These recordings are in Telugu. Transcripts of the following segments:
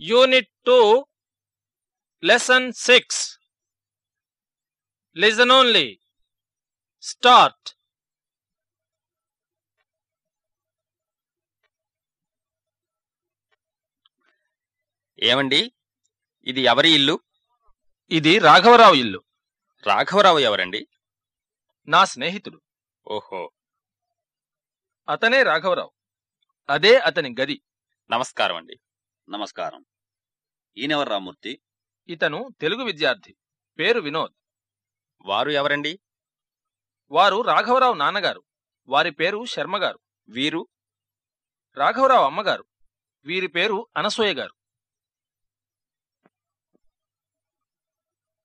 Unit two lesson six listen only start ఏమండి? ఇది ఎవరి ఇల్లు? ఇది రాఘవరావు ఇల్లు. రాఘవరావు ఎవరండి? నా స్నేహితుడు. ఓహో. అతనే రాఘవరావు. అదే అతని గది. నమస్కారం అండి నమస్కారం. ఈయనెవరు రామూర్తి ఇతను తెలుగు విద్యార్థి. పేరు వినోద్. వారు ఎవరండి? వారు రాఘవరావు నాన్నగారు. వారి పేరు శర్మగారు. వీరు? రాఘవరావు అమ్మగారు. వీరి పేరు Anasuya garu.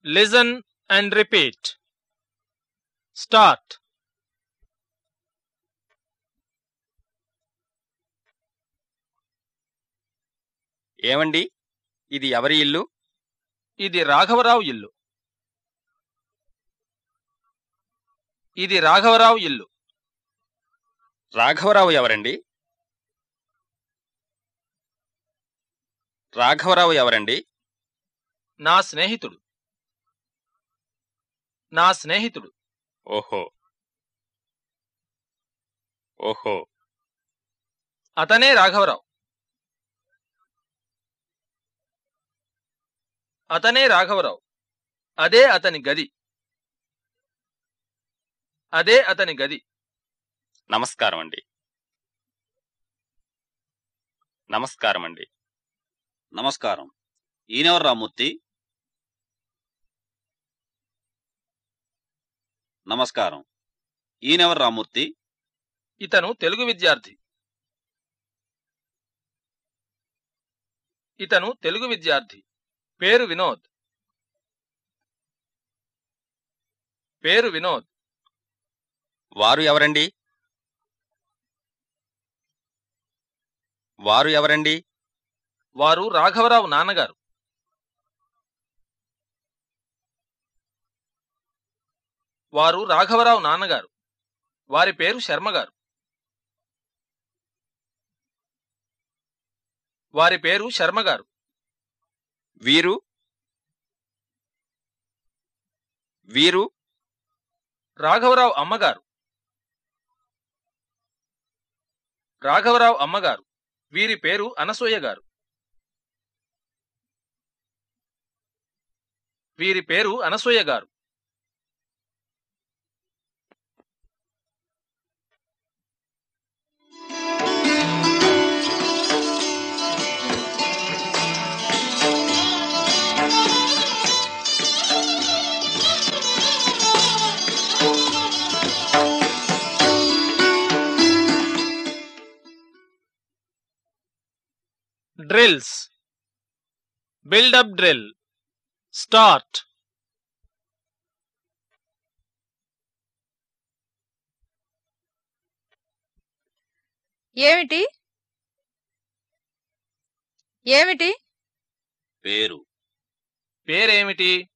Listen and repeat. Start. ఏమండి? ఇది ఎవరి ఇల్లు? ఇది రాఘవరావు ఇల్లు. ఇది రాఘవరావు ఇల్లు. రాఘవరావు ఎవరండి? రాఘవరావు ఎవరండి? నా స్నేహితుడు. నా స్నేహితుడు. ఓహో. ఓహో. అతనే రాఘవరావు. అతనే రాఘవరావు. అదే అతని గది. అదే అతని గది. నమస్కారం అండి. నమస్కారం అండి. నమస్కారం. ఈయనెవరు రామూర్తి నమస్కారం. ఈయనెవరు రామూర్తి ఇతను తెలుగు విద్యార్థి. ఇతను తెలుగు విద్యార్థి. పేరు వినోద్. పేరు వినోద్. వారు ఎవరండి? వారు ఎవరండి? వారు రాఘవరావు నాన్నగారు. వారు రాఘవరావు నాన్నగారు. వారి పేరు శర్మగారు వారి పేరు శర్మగారు వీరు? వీరు? రాఘవరావు అమ్మగారు. రాఘవరావు అమ్మగారు. వీరి పేరు అనసూయ గారు. వీరి పేరు అనసూయ గారు. డ్రిల్స్ బిల్డప్ డ్రిల్ స్టార్ట్ ఏమిటి? ఏమిటి? పేరు. పేరేమిటి?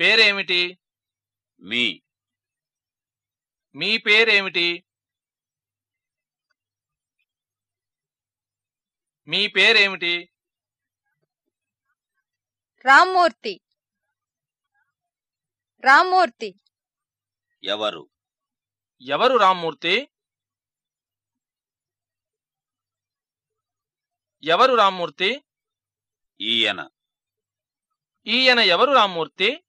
పేరేమిటి? మీ. మీ పేరేమిటి? మీ పేరేమిటి? రామ్మూర్తి. రామ్మూర్తి. ఎవరు? ఎవరు రామ్మూర్తి? ఎవరు రామ్మూర్తి? ఈయన. ఈయన ఎవరు రామ్మూర్తి?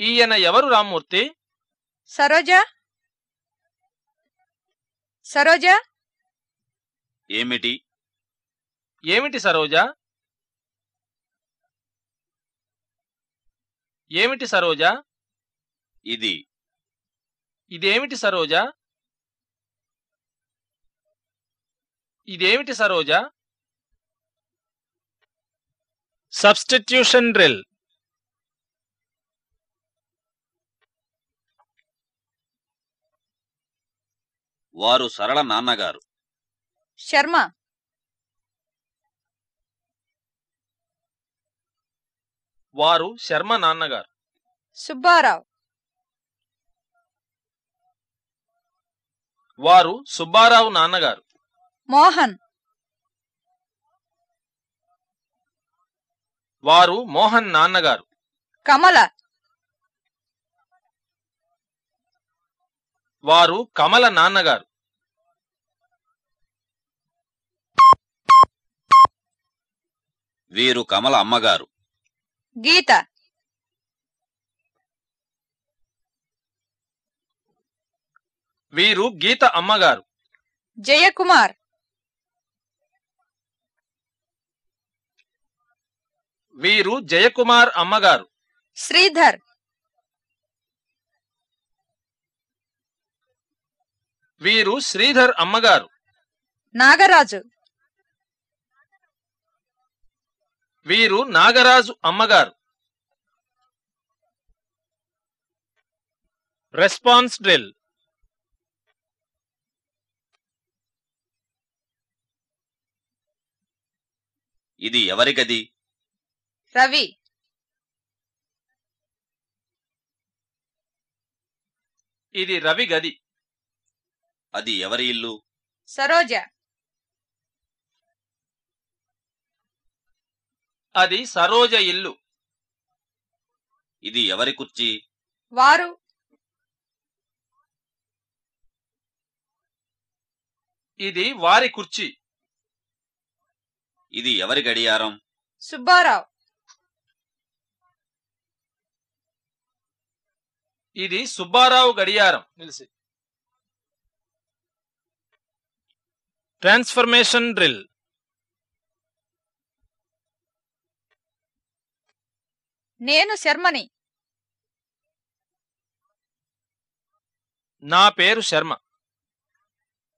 ఈయన ఎవరు రామ్మూర్తి? సరోజ? సరోజ? ఏమిటి? ఏమిటి సరోజ? ఏమిటి సరోజ? ఇది. ఇదేమిటి సరోజ? ఇదేమిటి సరోజ? Substitution drill. వారు సరళ నాన్నగారు. శర్మ. వారు శర్మ నాన్నగారు. సుబ్బారావు. వారు సుబ్బారావు నాన్నగారు. మోహన్. వారు మోహన్ నాన్నగారు. కమల. వారు కమల నాన్నగారు. వీరు కమల అమ్మగారు. గీత. వీరు గీత అమ్మగారు. జయకుమార్. వీరు జయకుమార్ అమ్మగారు. శ్రీధర్. వీరు శ్రీధర్ అమ్మగారు. నాగరాజు. వీరు నాగరాజు అమ్మగారు. Response drill. ఇది ఎవరి గది రవి. ఇది రవి గది. అది ఎవరి ఇల్లు? సరోజ. అది సరోజ ఇల్లు. ఇది ఎవరి కుర్చీ? వారు. ఇది వారి కుర్చీ. ఇది ఎవరి గడియారం? సుబ్బారావు. ఇది సుబ్బారావు గడియారం. నిలిసి. Transformation drill. నేను శర్మని. నా పేరు శర్మ.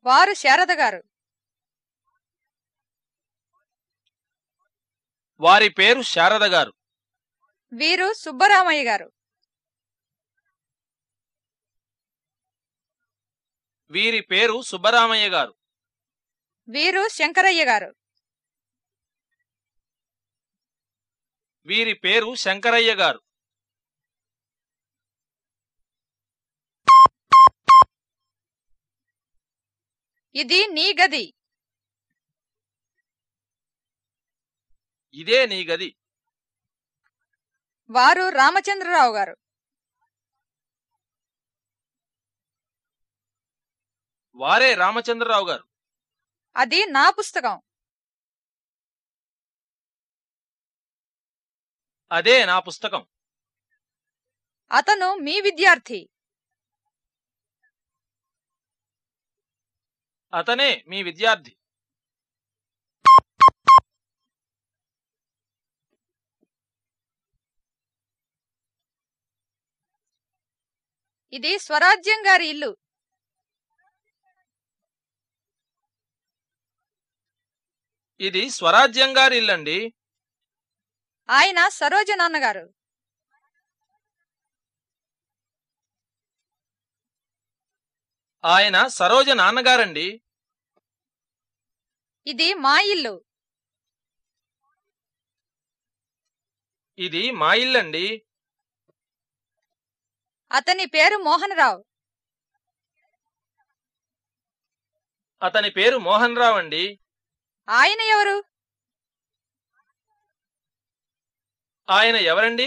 వారు శారద గారు. వారి పేరు శారద గారు. వీరు సుబ్బరామయ్య గారు. వీరి పేరు సుబ్బరామయ్య గారు. వీరు శంకరయ్య గారు. వీరి పేరు శంకరయ్య గారు. ఇది నీ గది. ఇదే నీ గది. వారు రామచంద్రరావు గారు. వారే రామచంద్రరావు గారు. అది నా పుస్తకం. అదే నా పుస్తకం. అతను మీ విద్యార్థి. అతనే మీ విద్యార్థి. ఇది స్వరాజ్యం గారి ఇల్లు. ఇది స్వరాజ్యం గారి ఇల్లండి ఆయన సరోజ నాన్నగారు. ఆయన సరోజ నాన్నగారండి. ఇది మా ఇల్లు. ఇది మా ఇల్లండి. అతని పేరు మోహన్ రావు అతని పేరు మోహన్ రావు అండి ఆయన ఎవరు? ఆయన ఎవరండి?